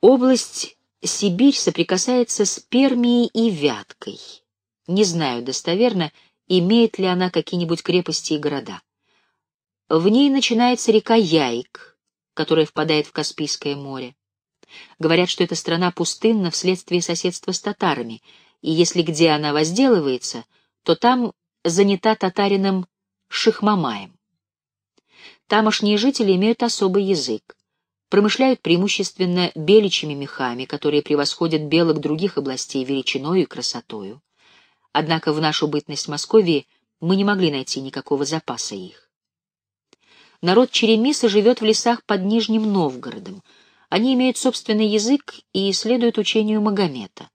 Область Сибирь соприкасается с Пермией и Вяткой. Не знаю достоверно, имеет ли она какие-нибудь крепости и города. В ней начинается река Яик, которая впадает в Каспийское море. Говорят, что эта страна пустынна вследствие соседства с татарами, и если где она возделывается, то там занята татарином Шихмамаем. Тамошние жители имеют особый язык. Промышляют преимущественно беличьими мехами, которые превосходят белок других областей величиной и красотою. Однако в нашу бытность Московии мы не могли найти никакого запаса их. Народ Черемиса живет в лесах под Нижним Новгородом. Они имеют собственный язык и следуют учению Магомета.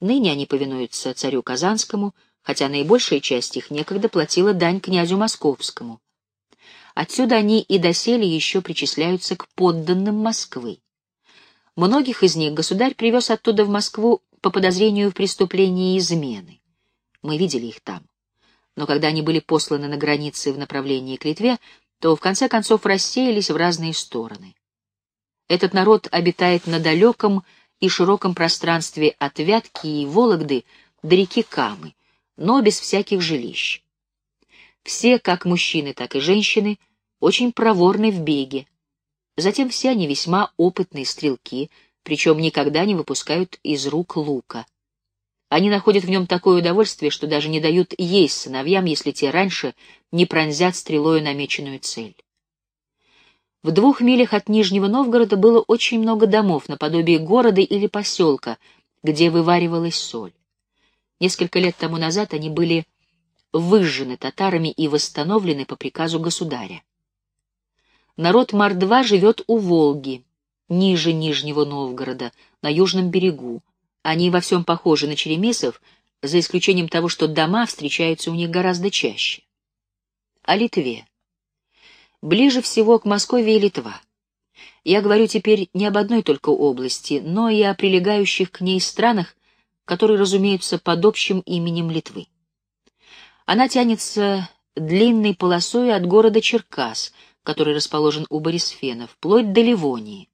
Ныне они повинуются царю Казанскому, хотя наибольшая часть их некогда платила дань князю Московскому. Отсюда они и доселе еще причисляются к подданным Москвы. Многих из них государь привез оттуда в Москву по подозрению в преступлении измены. Мы видели их там. Но когда они были посланы на границы в направлении к Литве, то в конце концов рассеялись в разные стороны. Этот народ обитает на далеком и широком пространстве от Вятки и Вологды до реки Камы, но без всяких жилищ. Все, как мужчины, так и женщины, очень проворны в беге. Затем все они весьма опытные стрелки, причем никогда не выпускают из рук лука. Они находят в нем такое удовольствие, что даже не дают есть сыновьям, если те раньше не пронзят стрелою намеченную цель. В двух милях от Нижнего Новгорода было очень много домов, наподобие города или поселка, где вываривалась соль. Несколько лет тому назад они были выжжены татарами и восстановлены по приказу государя. Народ Мордва живет у Волги, ниже Нижнего Новгорода, на южном берегу. Они во всем похожи на черемисов, за исключением того, что дома встречаются у них гораздо чаще. О Литве. Ближе всего к Москве и Литва. Я говорю теперь не об одной только области, но и о прилегающих к ней странах, которые разумеются под общим именем Литвы. Она тянется длинной полосой от города Черкас — который расположен у Борисфена, вплоть до Ливонии.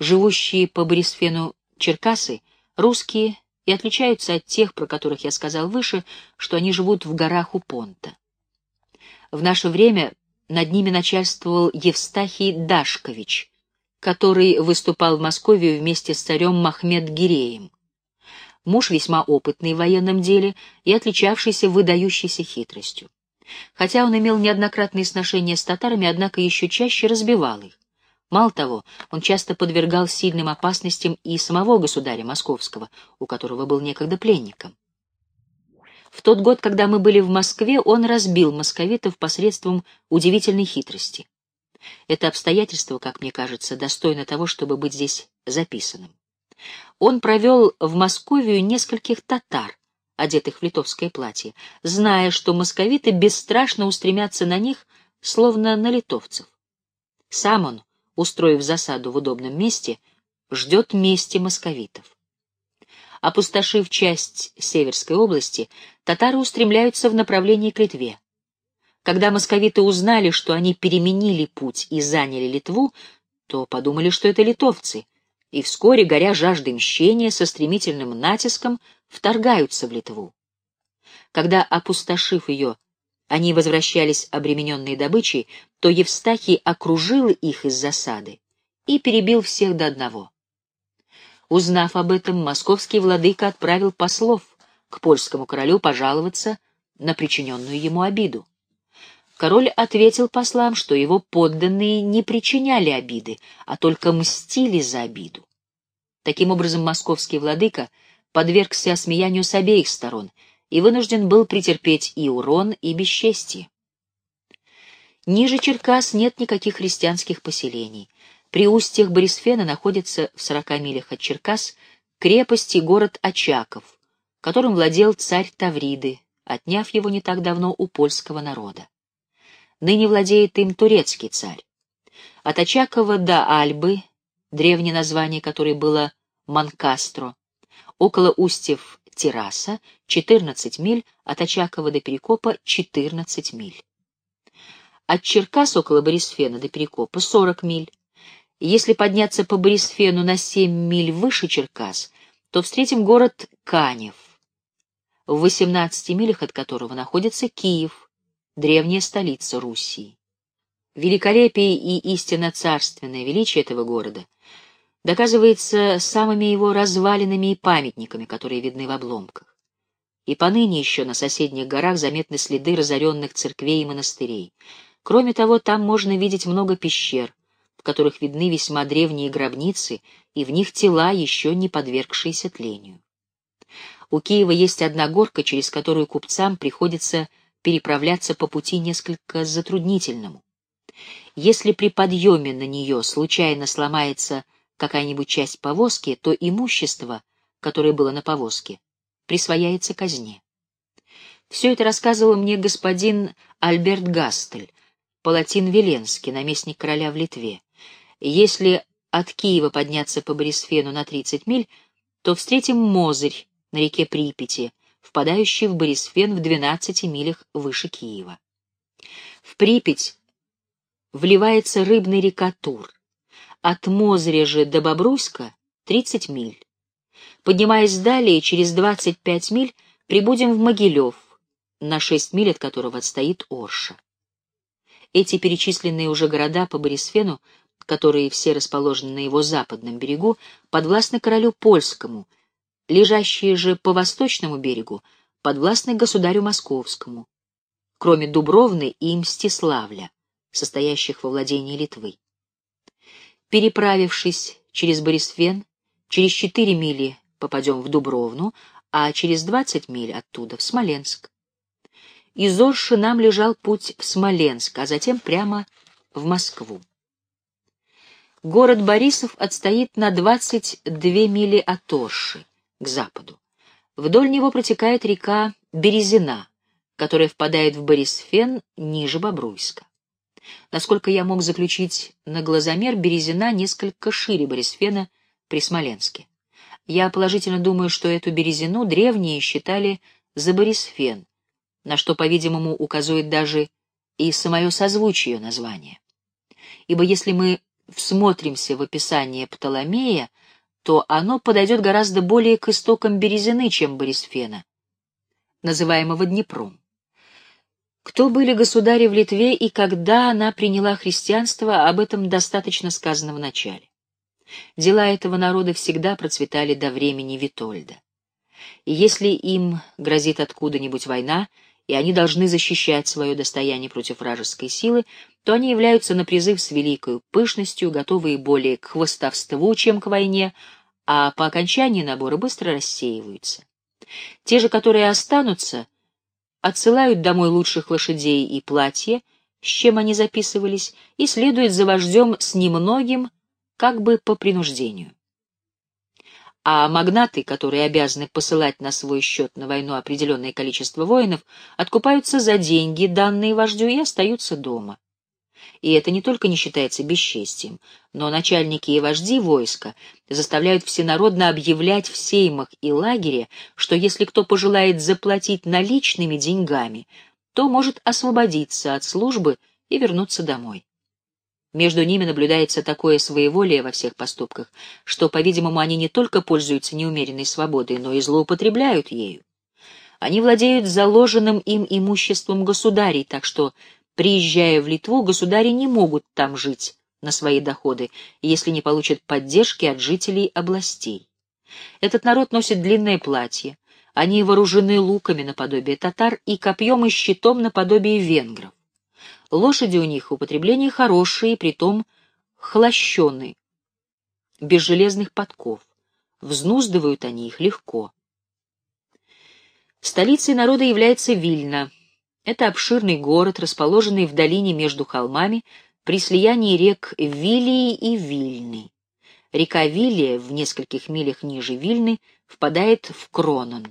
Живущие по Борисфену Черкасы — русские и отличаются от тех, про которых я сказал выше, что они живут в горах у Понта. В наше время над ними начальствовал Евстахий Дашкович, который выступал в Москве вместе с царем Махмед Гиреем. Муж весьма опытный в военном деле и отличавшийся выдающейся хитростью. Хотя он имел неоднократные сношения с татарами, однако еще чаще разбивал их. Мало того, он часто подвергал сильным опасностям и самого государя Московского, у которого был некогда пленником. В тот год, когда мы были в Москве, он разбил московитов посредством удивительной хитрости. Это обстоятельство, как мне кажется, достойно того, чтобы быть здесь записанным. Он провел в Московию нескольких татар, одетых в литовское платье, зная, что московиты бесстрашно устремятся на них, словно на литовцев. Сам он, устроив засаду в удобном месте, ждет мести московитов. Опустошив часть Северской области, татары устремляются в направлении к Литве. Когда московиты узнали, что они переменили путь и заняли Литву, то подумали, что это литовцы, и вскоре, горя жаждой мщения, со стремительным натиском вторгаются в Литву. Когда, опустошив ее, они возвращались обремененные добычей, то Евстахий окружил их из засады и перебил всех до одного. Узнав об этом, московский владыка отправил послов к польскому королю пожаловаться на причиненную ему обиду. Король ответил послам, что его подданные не причиняли обиды, а только мстили за обиду. Таким образом, московский владыка подвергся осмеянию с обеих сторон и вынужден был претерпеть и урон, и бесчестие. Ниже Черкас нет никаких христианских поселений. При устьях Борисфена находится в сорока милях от Черкас крепость и город Очаков, которым владел царь Тавриды, отняв его не так давно у польского народа. Ныне владеет им турецкий царь. От Очакова до Альбы, древнее название которой было Манкастро, около устьев Терраса, 14 миль, от Очакова до Перекопа 14 миль. От Черкас около Борисфена до Перекопа 40 миль. Если подняться по Борисфену на семь миль выше Черкас, то встретим город Канев, в 18 милях от которого находится Киев, древняя столица Руси. Великолепие и истинно царственное величие этого города доказывается самыми его развалинами и памятниками, которые видны в обломках. И поныне еще на соседних горах заметны следы разоренных церквей и монастырей. Кроме того, там можно видеть много пещер, в которых видны весьма древние гробницы, и в них тела, еще не подвергшиеся тлению. У Киева есть одна горка, через которую купцам приходится переправляться по пути несколько затруднительному. Если при подъеме на нее случайно сломается какая-нибудь часть повозки, то имущество, которое было на повозке, присвояется казне. Все это рассказывал мне господин Альберт Гастель, палатин Веленский, наместник короля в Литве. Если от Киева подняться по Борисфену на 30 миль, то встретим Мозырь на реке Припяти, впадающий в Борисфен в 12 милях выше Киева. В Припять вливается рыбная река Тур. От Мозыря же до Бобруйска 30 миль. Поднимаясь далее, через 25 миль прибудем в Могилев, на 6 миль от которого отстоит Орша. Эти перечисленные уже города по Борисфену которые все расположены на его западном берегу, подвластны королю польскому, лежащие же по восточному берегу подвластны государю московскому, кроме Дубровны и Мстиславля, состоящих во владении Литвы. Переправившись через Борисфен, через четыре мили попадем в Дубровну, а через двадцать миль оттуда в Смоленск. Из Орши нам лежал путь в Смоленск, а затем прямо в Москву. Город Борисов отстоит на 22 мили от Орши, к западу. Вдоль него протекает река Березина, которая впадает в Борисфен ниже Бобруйска. Насколько я мог заключить на глазомер, Березина несколько шире Борисфена при Смоленске. Я положительно думаю, что эту Березину древние считали за Борисфен, на что, по-видимому, указывает даже и самое созвучие названия. Ибо если мы всмотримся в описание Птоломея, то оно подойдет гораздо более к истокам Березины, чем Борисфена, называемого Днепром. Кто были государи в Литве и когда она приняла христианство, об этом достаточно сказано в начале. Дела этого народа всегда процветали до времени Витольда. И если им грозит откуда-нибудь война, и они должны защищать свое достояние против вражеской силы, то они являются на призыв с великой пышностью, готовые более к хвостовству, чем к войне, а по окончании набора быстро рассеиваются. Те же, которые останутся, отсылают домой лучших лошадей и платья, с чем они записывались, и следуют за вождем с немногим, как бы по принуждению а магнаты, которые обязаны посылать на свой счет на войну определенное количество воинов, откупаются за деньги, данные вождю, и остаются дома. И это не только не считается бесчестием, но начальники и вожди войска заставляют всенародно объявлять в сеймах и лагере, что если кто пожелает заплатить наличными деньгами, то может освободиться от службы и вернуться домой. Между ними наблюдается такое своеволие во всех поступках, что, по-видимому, они не только пользуются неумеренной свободой, но и злоупотребляют ею. Они владеют заложенным им имуществом государей, так что, приезжая в Литву, государи не могут там жить на свои доходы, если не получат поддержки от жителей областей. Этот народ носит длинное платье, они вооружены луками наподобие татар и копьем и щитом наподобие венгров. Лошади у них употребление хорошие, притом хлощеные, без железных подков. Взнуздывают они их легко. Столицей народа является Вильна. Это обширный город, расположенный в долине между холмами, при слиянии рек Вилии и Вильны. Река Вилия в нескольких милях ниже Вильны впадает в Кронон.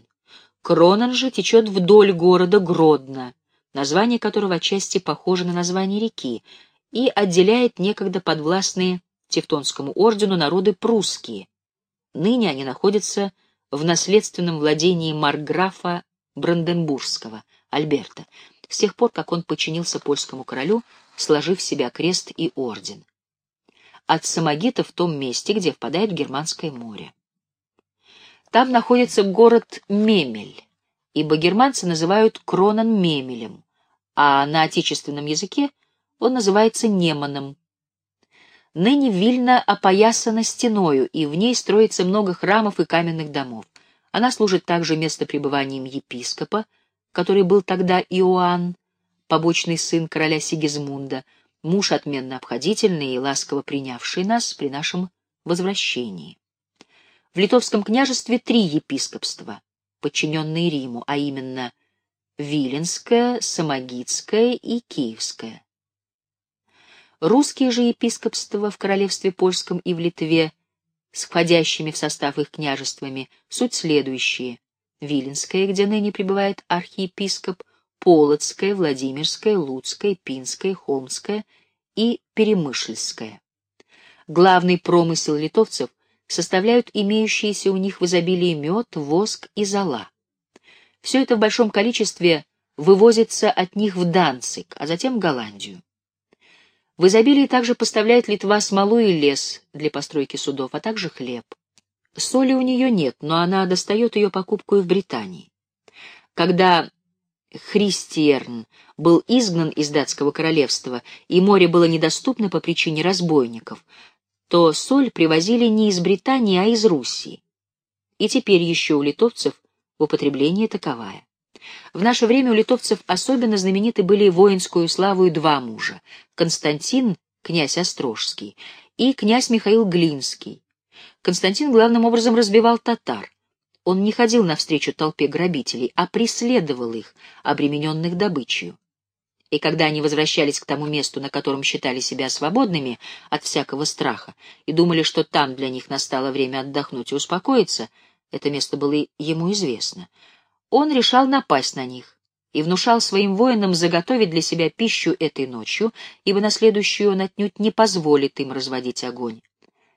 Кронон же течет вдоль города Гродно, название которого отчасти похоже на название реки, и отделяет некогда подвластные Тевтонскому ордену народы прусские. Ныне они находятся в наследственном владении марграфа Бранденбургского, Альберта, с тех пор, как он подчинился польскому королю, сложив в себя крест и орден. от Самогита в том месте, где впадает Германское море. Там находится город Мемель, ибо германцы называют Кронан Мемелем, а на отечественном языке он называется Неманом. Ныне Вильна опоясана стеною, и в ней строится много храмов и каменных домов. Она служит также местопребыванием епископа, который был тогда Иоанн, побочный сын короля Сигизмунда, муж отменно обходительный и ласково принявший нас при нашем возвращении. В Литовском княжестве три епископства, подчиненные Риму, а именно Виленское, Самогитское и Киевское. Русские же епископства в королевстве польском и в Литве с входящими в состав их княжествами суть следующие. Виленское, где ныне пребывает архиепископ, Полоцкое, Владимирское, Луцкое, Пинское, Холмское и Перемышльское. Главный промысел литовцев составляют имеющиеся у них в изобилии мед, воск и зола. Все это в большом количестве вывозится от них в Данцик, а затем в Голландию. В изобилии также поставляет Литва смолу и лес для постройки судов, а также хлеб. Соли у нее нет, но она достает ее покупку и в Британии. Когда Христиерн был изгнан из датского королевства, и море было недоступно по причине разбойников, то соль привозили не из Британии, а из Руси. И теперь еще у литовцев в употреблении таковая. В наше время у литовцев особенно знамениты были воинскую славу два мужа — Константин, князь Острожский, и князь Михаил Глинский. Константин главным образом разбивал татар, он не ходил навстречу толпе грабителей, а преследовал их, обремененных добычей. И когда они возвращались к тому месту, на котором считали себя свободными от всякого страха, и думали, что там для них настало время отдохнуть и успокоиться, это место было ему известно, он решал напасть на них и внушал своим воинам заготовить для себя пищу этой ночью, ибо на следующую он отнюдь не позволит им разводить огонь.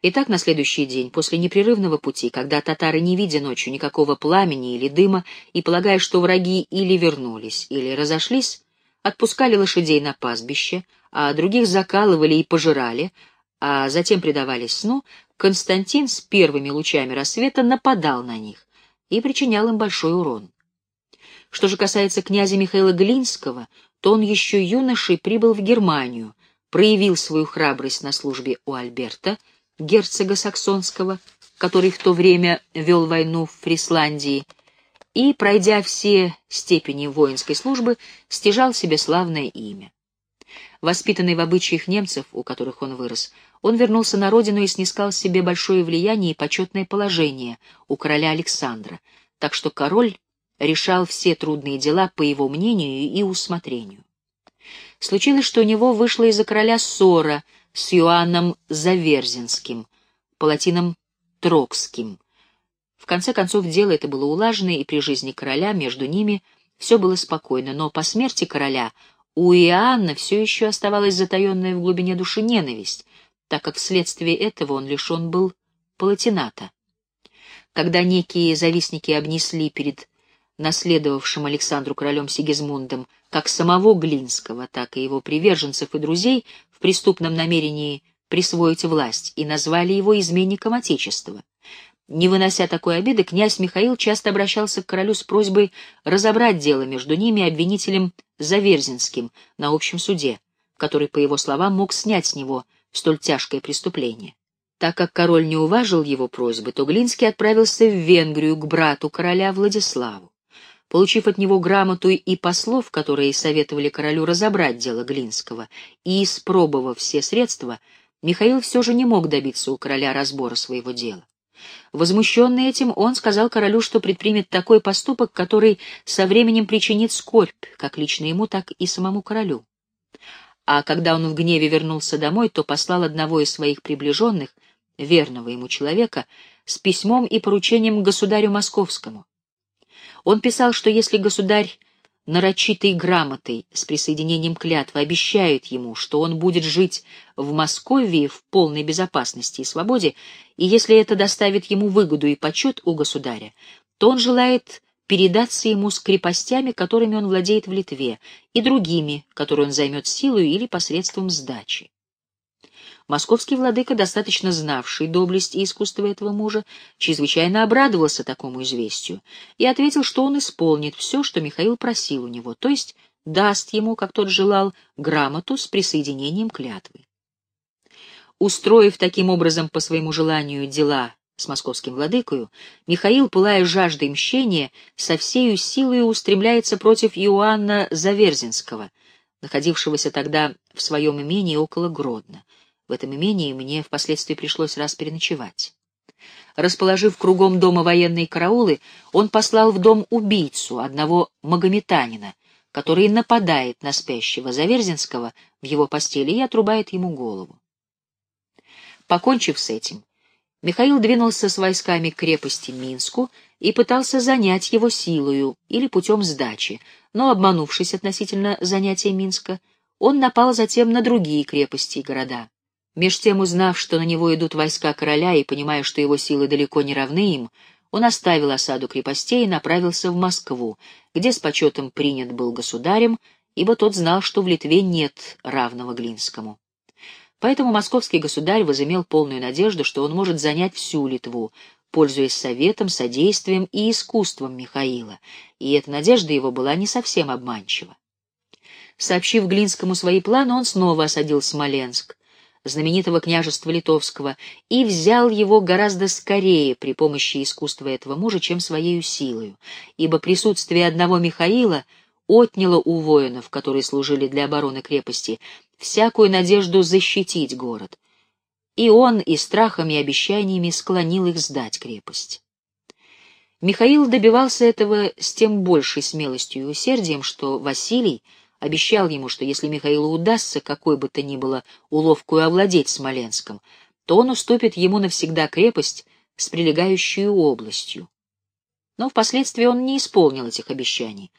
Итак, на следующий день, после непрерывного пути, когда татары, не видя ночью никакого пламени или дыма, и полагая, что враги или вернулись, или разошлись, отпускали лошадей на пастбище, а других закалывали и пожирали, а затем предавались сну, Константин с первыми лучами рассвета нападал на них и причинял им большой урон. Что же касается князя Михаила Глинского, то он еще юношей прибыл в Германию, проявил свою храбрость на службе у Альберта — герцога Саксонского, который в то время вел войну в Фрисландии, и, пройдя все степени воинской службы, стяжал себе славное имя. Воспитанный в обычаях немцев, у которых он вырос, он вернулся на родину и снискал себе большое влияние и почетное положение у короля Александра, так что король решал все трудные дела по его мнению и усмотрению. Случилось, что у него вышла из-за короля ссора — с Иоанном Заверзинским, палатином Трокским. В конце концов, дело это было улажено, и при жизни короля между ними все было спокойно, но по смерти короля у Иоанна все еще оставалась затаенная в глубине души ненависть, так как вследствие этого он лишен был палатината. Когда некие завистники обнесли перед наследовавшим Александру королем Сигизмундом как самого Глинского, так и его приверженцев и друзей преступном намерении присвоить власть и назвали его изменником Отечества. Не вынося такой обиды, князь Михаил часто обращался к королю с просьбой разобрать дело между ними и обвинителем Заверзинским на общем суде, который, по его словам, мог снять с него столь тяжкое преступление. Так как король не уважил его просьбы, то Глинский отправился в Венгрию к брату короля Владиславу. Получив от него грамоту и послов, которые советовали королю разобрать дело Глинского, и испробовав все средства, Михаил все же не мог добиться у короля разбора своего дела. Возмущенный этим, он сказал королю, что предпримет такой поступок, который со временем причинит скорбь, как лично ему, так и самому королю. А когда он в гневе вернулся домой, то послал одного из своих приближенных, верного ему человека, с письмом и поручением государю московскому. Он писал, что если государь нарочитой грамотой с присоединением клятвы обещает ему, что он будет жить в Москве в полной безопасности и свободе, и если это доставит ему выгоду и почет у государя, то он желает передаться ему с крепостями, которыми он владеет в Литве, и другими, которые он займет силой или посредством сдачи. Московский владыка, достаточно знавший доблесть и искусство этого мужа, чрезвычайно обрадовался такому известию и ответил, что он исполнит все, что Михаил просил у него, то есть даст ему, как тот желал, грамоту с присоединением клятвы. Устроив таким образом по своему желанию дела с московским владыкою, Михаил, пылая жаждой мщения, со всею силой устремляется против Иоанна Заверзинского, находившегося тогда в своем имении около Гродно. В этом имении мне впоследствии пришлось раз переночевать. Расположив кругом дома военные караулы, он послал в дом убийцу, одного магометанина, который нападает на спящего Заверзинского в его постели и отрубает ему голову. Покончив с этим, Михаил двинулся с войсками к крепости Минску и пытался занять его силою или путем сдачи, но, обманувшись относительно занятия Минска, он напал затем на другие крепости и города. Меж тем, узнав, что на него идут войска короля и понимая, что его силы далеко не равны им, он оставил осаду крепостей и направился в Москву, где с почетом принят был государем, ибо тот знал, что в Литве нет равного Глинскому. Поэтому московский государь возымел полную надежду, что он может занять всю Литву, пользуясь советом, содействием и искусством Михаила, и эта надежда его была не совсем обманчива. Сообщив Глинскому свои планы, он снова осадил Смоленск, знаменитого княжества Литовского, и взял его гораздо скорее при помощи искусства этого мужа, чем своей силою, ибо присутствие одного Михаила отняло у воинов, которые служили для обороны крепости, всякую надежду защитить город. И он и страхами и обещаниями склонил их сдать крепость. Михаил добивался этого с тем большей смелостью и усердием, что Василий обещал ему, что если Михаилу удастся какой бы то ни было уловкую овладеть Смоленском, то он уступит ему навсегда крепость с прилегающей областью. Но впоследствии он не исполнил этих обещаний,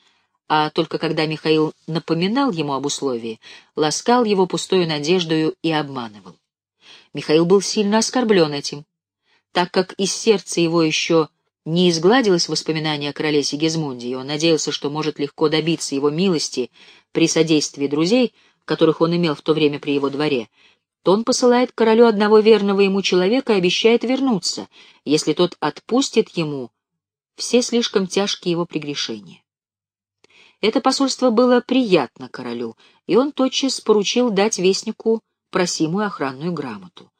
а только когда Михаил напоминал ему об условии, ласкал его пустою надеждою и обманывал. Михаил был сильно оскорблен этим, так как из сердца его еще не изгладилось воспоминание о короле Сигизмунде, и он надеялся, что может легко добиться его милости при содействии друзей, которых он имел в то время при его дворе, то он посылает королю одного верного ему человека и обещает вернуться, если тот отпустит ему все слишком тяжкие его прегрешения. Это посольство было приятно королю, и он тотчас поручил дать вестнику просимую охранную грамоту.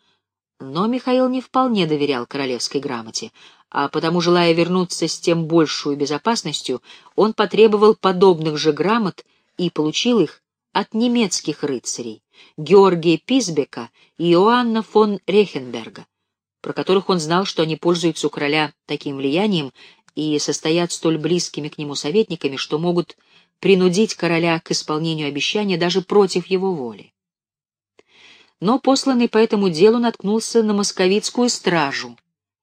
Но Михаил не вполне доверял королевской грамоте, а потому, желая вернуться с тем большую безопасностью, он потребовал подобных же грамот и получил их от немецких рыцарей Георгия Писбека и Иоанна фон Рехенберга, про которых он знал, что они пользуются у короля таким влиянием и состоят столь близкими к нему советниками, что могут принудить короля к исполнению обещания даже против его воли. Но посланный по этому делу наткнулся на московицкую стражу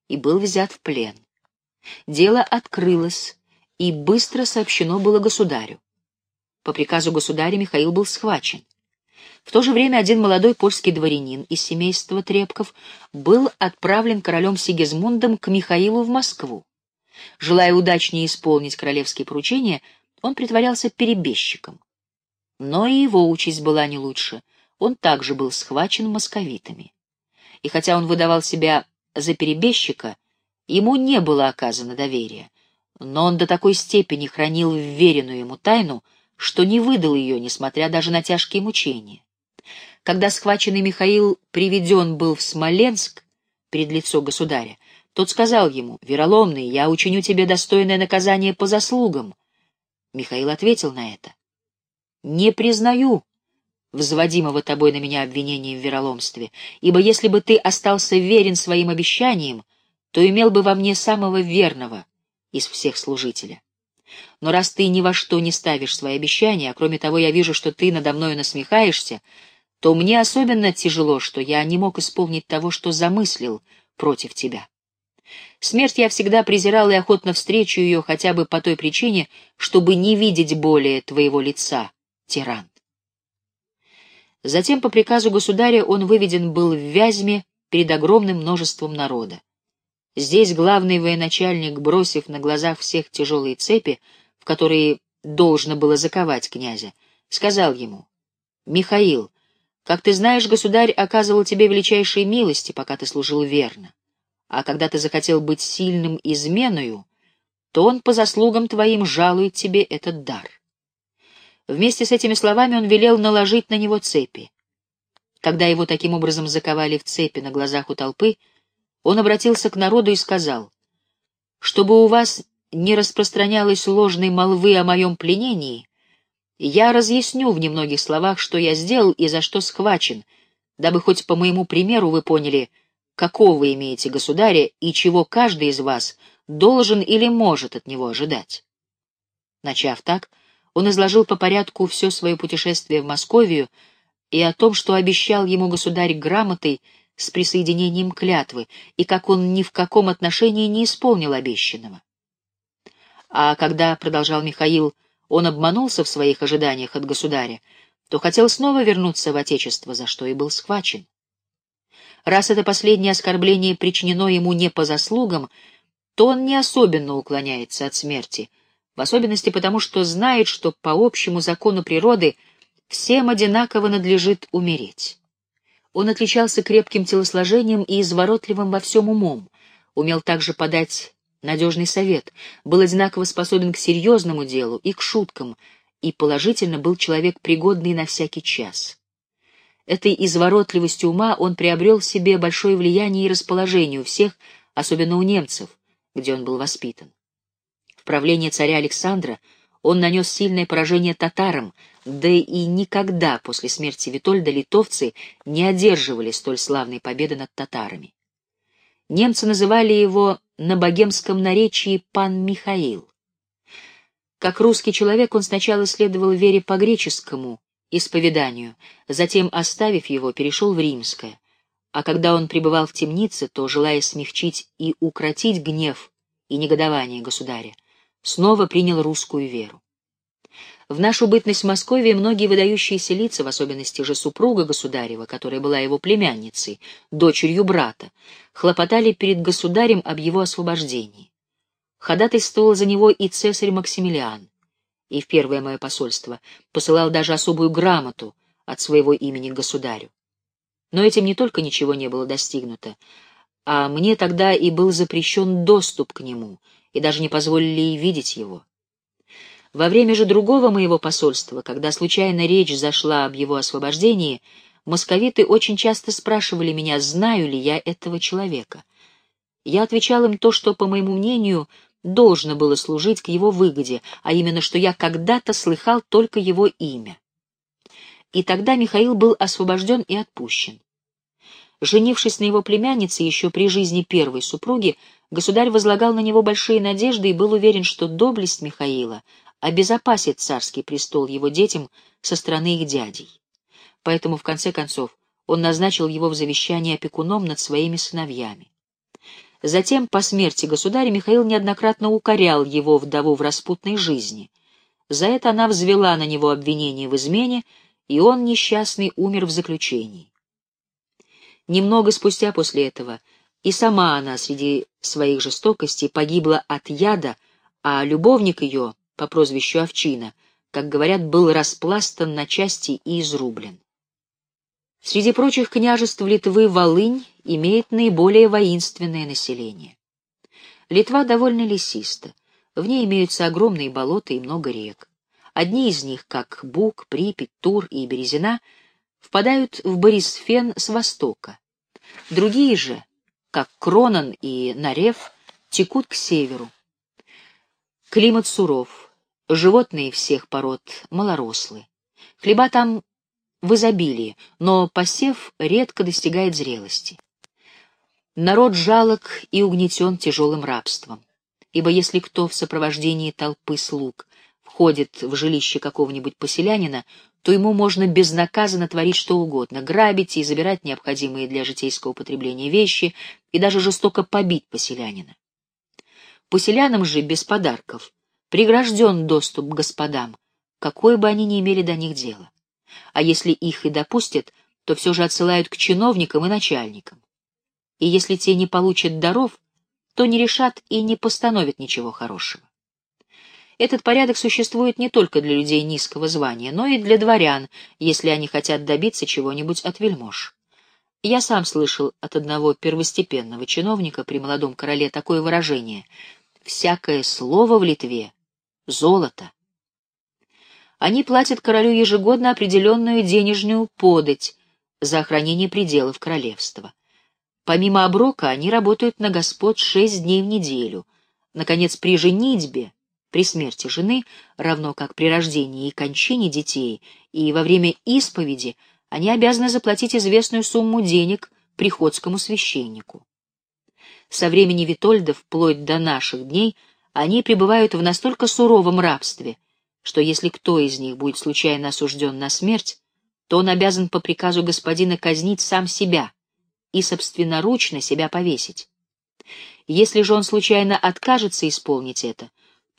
и был взят в плен. Дело открылось и быстро сообщено было государю. По приказу государя Михаил был схвачен. В то же время один молодой польский дворянин из семейства Трепков был отправлен королем Сигизмундом к Михаилу в Москву. Желая удачнее исполнить королевские поручения, он притворялся перебежчиком. Но и его участь была не лучше. Он также был схвачен московитами. И хотя он выдавал себя за перебежчика, ему не было оказано доверия. Но он до такой степени хранил вверенную ему тайну, что не выдал ее, несмотря даже на тяжкие мучения. Когда схваченный Михаил приведен был в Смоленск перед лицо государя, тот сказал ему, «Вероломный, я учиню тебе достойное наказание по заслугам, Михаил ответил на это. «Не признаю взводимого тобой на меня обвинения в вероломстве, ибо если бы ты остался верен своим обещаниям, то имел бы во мне самого верного из всех служителя. Но раз ты ни во что не ставишь свои обещания, а кроме того я вижу, что ты надо мною насмехаешься, то мне особенно тяжело, что я не мог исполнить того, что замыслил против тебя. Смерть я всегда презирал и охотно встречу ее хотя бы по той причине, чтобы не видеть более твоего лица, тиран. Затем по приказу государя он выведен был в Вязьме перед огромным множеством народа. Здесь главный военачальник, бросив на глазах всех тяжелые цепи, в которые должно было заковать князя, сказал ему, «Михаил, Как ты знаешь, государь оказывал тебе величайшие милости, пока ты служил верно. А когда ты захотел быть сильным изменою, то он по заслугам твоим жалует тебе этот дар. Вместе с этими словами он велел наложить на него цепи. Когда его таким образом заковали в цепи на глазах у толпы, он обратился к народу и сказал, «Чтобы у вас не распространялось ложной молвы о моем пленении, я разъясню в немногих словах, что я сделал и за что схвачен, дабы хоть по моему примеру вы поняли, какого вы имеете государя и чего каждый из вас должен или может от него ожидать. Начав так, он изложил по порядку все свое путешествие в Московию и о том, что обещал ему государь грамотой с присоединением клятвы, и как он ни в каком отношении не исполнил обещанного. А когда, — продолжал Михаил, — он обманулся в своих ожиданиях от государя, то хотел снова вернуться в Отечество, за что и был схвачен. Раз это последнее оскорбление причинено ему не по заслугам, то он не особенно уклоняется от смерти, в особенности потому, что знает, что по общему закону природы всем одинаково надлежит умереть. Он отличался крепким телосложением и изворотливым во всем умом, умел также подать надежный совет, был одинаково способен к серьезному делу и к шуткам, и положительно был человек пригодный на всякий час. Этой изворотливостью ума он приобрел себе большое влияние и расположение у всех, особенно у немцев, где он был воспитан. В правлении царя Александра он нанес сильное поражение татарам, да и никогда после смерти Витольда литовцы не одерживали столь славной победы над татарами. Немцы называли его на богемском наречии «пан Михаил». Как русский человек он сначала следовал вере по-греческому, исповеданию, затем, оставив его, перешел в римское, а когда он пребывал в темнице, то, желая смягчить и укротить гнев и негодование государя, снова принял русскую веру. В нашу бытность в Москве многие выдающиеся лица, в особенности же супруга государева, которая была его племянницей, дочерью брата, хлопотали перед государем об его освобождении. Ходатайствовал за него и цесарь Максимилиан, и в первое мое посольство посылал даже особую грамоту от своего имени к государю. Но этим не только ничего не было достигнуто, а мне тогда и был запрещен доступ к нему, и даже не позволили и видеть его. Во время же другого моего посольства, когда случайно речь зашла об его освобождении, московиты очень часто спрашивали меня, знаю ли я этого человека. Я отвечал им то, что, по моему мнению, должно было служить к его выгоде, а именно, что я когда-то слыхал только его имя. И тогда Михаил был освобожден и отпущен. Женившись на его племяннице еще при жизни первой супруги, государь возлагал на него большие надежды и был уверен, что доблесть Михаила обезопасит царский престол его детям со стороны их дядей. Поэтому, в конце концов, он назначил его в завещании опекуном над своими сыновьями. Затем, по смерти государя, Михаил неоднократно укорял его вдову в распутной жизни. За это она взвела на него обвинение в измене, и он, несчастный, умер в заключении. Немного спустя после этого и сама она среди своих жестокостей погибла от яда, а любовник ее по прозвищу Овчина, как говорят, был распластан на части и изрублен. Среди прочих княжеств Литвы Волынь имеет наиболее воинственное население. Литва довольно лесиста, в ней имеются огромные болота и много рек. Одни из них, как Буг, Припять, Тур и Березина, впадают в Борисфен с востока. Другие же, как Кронан и Нарев, текут к северу. Климат суров, Животные всех пород малорослы. Хлеба там в изобилии, но посев редко достигает зрелости. Народ жалок и угнетен тяжелым рабством, ибо если кто в сопровождении толпы слуг входит в жилище какого-нибудь поселянина, то ему можно безнаказанно творить что угодно, грабить и забирать необходимые для житейского употребления вещи и даже жестоко побить поселянина. Поселянам же без подарков прегражден доступ к господам, какой бы они ни имели до них дела. А если их и допустят, то все же отсылают к чиновникам и начальникам. И если те не получат даров, то не решат и не постановят ничего хорошего. Этот порядок существует не только для людей низкого звания, но и для дворян, если они хотят добиться чего-нибудь от вельмож. Я сам слышал от одного первостепенного чиновника при молодом короле такое выражение «всякое слово в Литве — золото». Они платят королю ежегодно определенную денежную подать за охранение пределов королевства. Помимо оброка, они работают на господ шесть дней в неделю. Наконец, при женитьбе, при смерти жены, равно как при рождении и кончине детей, и во время исповеди, они обязаны заплатить известную сумму денег приходскому священнику. Со времени Витольда вплоть до наших дней они пребывают в настолько суровом рабстве — что если кто из них будет случайно осужден на смерть, то он обязан по приказу господина казнить сам себя и собственноручно себя повесить. Если же он случайно откажется исполнить это,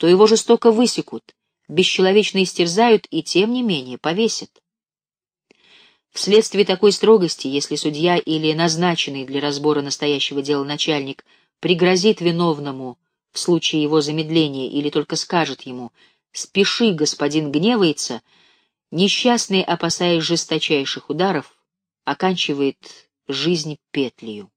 то его жестоко высекут, бесчеловечно истерзают и, тем не менее, повесят. Вследствие такой строгости, если судья или назначенный для разбора настоящего дела начальник пригрозит виновному в случае его замедления или только скажет ему «Спеши, господин гневается», несчастный, опасаясь жесточайших ударов, оканчивает жизнь петлею.